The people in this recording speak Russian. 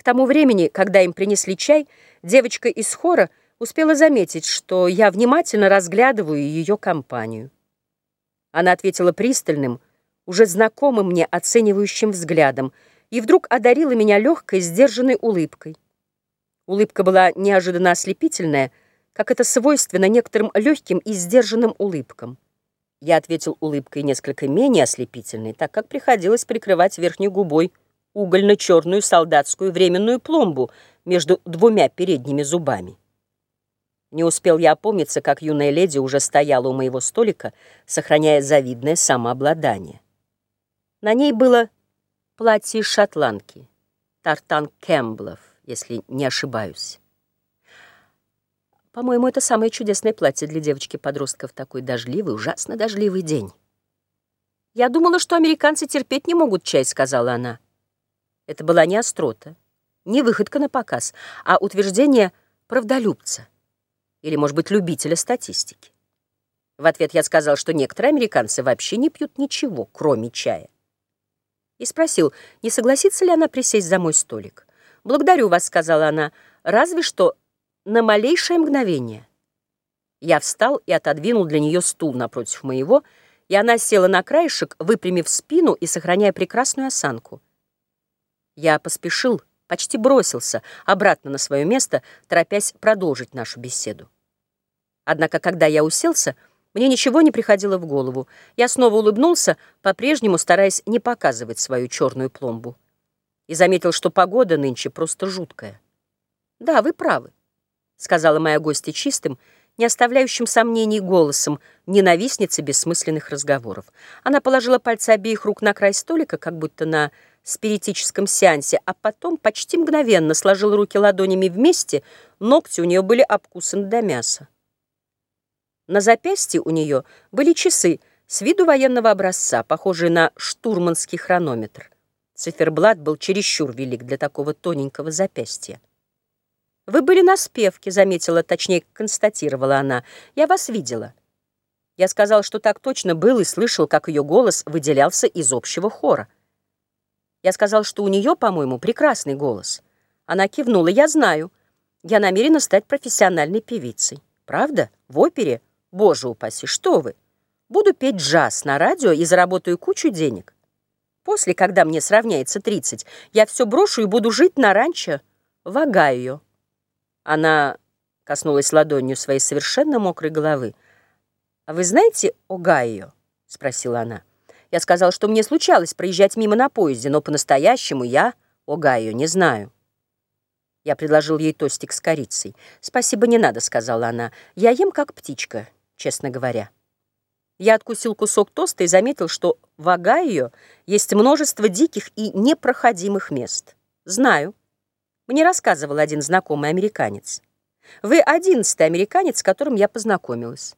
К тому времени, когда им принесли чай, девочка из хора успела заметить, что я внимательно разглядываю ее компанию. Она ответила пристальным, уже знакомым мне оценивающим взглядом, и вдруг одарила меня легкой, сдержанной улыбкой. Улыбка была неожиданно ослепительная, как это свойственно некоторым легким и сдержанным улыбкам. Я ответил улыбкой несколько менее ослепительной, так как приходилось прикрывать верхней губой угольно-черную солдатскую временную пломбу между двумя передними зубами. Не успел я опомниться, как юная леди уже стояла у моего столика, сохраняя завидное самообладание. На ней было платье шотландки, тартан Кэмблов, если не ошибаюсь. По-моему, это самое чудесное платье для девочки-подростка в такой дождливый, ужасно дождливый день. «Я думала, что американцы терпеть не могут чай», — сказала она. Это была не острота, не выходка на показ, а утверждение правдолюбца или, может быть, любителя статистики. В ответ я сказал, что некоторые американцы вообще не пьют ничего, кроме чая. И спросил, не согласится ли она присесть за мой столик. «Благодарю вас», — сказала она, — «разве что на малейшее мгновение». Я встал и отодвинул для нее стул напротив моего, и она села на краешек, выпрямив спину и сохраняя прекрасную осанку. Я поспешил, почти бросился обратно на свое место, торопясь продолжить нашу беседу. Однако, когда я уселся, мне ничего не приходило в голову. Я снова улыбнулся, по-прежнему стараясь не показывать свою черную пломбу. И заметил, что погода нынче просто жуткая. «Да, вы правы», — сказала моя гостья чистым, не оставляющим сомнений голосом, ненавистницы бессмысленных разговоров. Она положила пальцы обеих рук на край столика, как будто на спиритическом сеансе, а потом почти мгновенно сложил руки ладонями вместе, ногти у нее были обкусаны до мяса. На запястье у нее были часы с виду военного образца, похожие на штурманский хронометр. Циферблат был чересчур велик для такого тоненького запястья. «Вы были на спевке», — заметила, точнее, констатировала она. «Я вас видела». Я сказал, что так точно был и слышал, как ее голос выделялся из общего хора. Я сказал, что у нее, по-моему, прекрасный голос. Она кивнула. Я знаю. Я намерена стать профессиональной певицей. Правда? В опере? Боже упаси, что вы? Буду петь джаз на радио и заработаю кучу денег. После, когда мне сравняется 30, я все брошу и буду жить на ранчо в Огайо. Она коснулась ладонью своей совершенно мокрой головы. «А вы знаете Огайо?» — спросила она. Я сказал, что мне случалось проезжать мимо на поезде, но по-настоящему я Огайо не знаю. Я предложил ей тостик с корицей. «Спасибо, не надо», — сказала она. «Я ем как птичка, честно говоря». Я откусил кусок тоста и заметил, что в Огайо есть множество диких и непроходимых мест. Знаю. Мне рассказывал один знакомый американец. Вы одиннадцатый американец, с которым я познакомилась.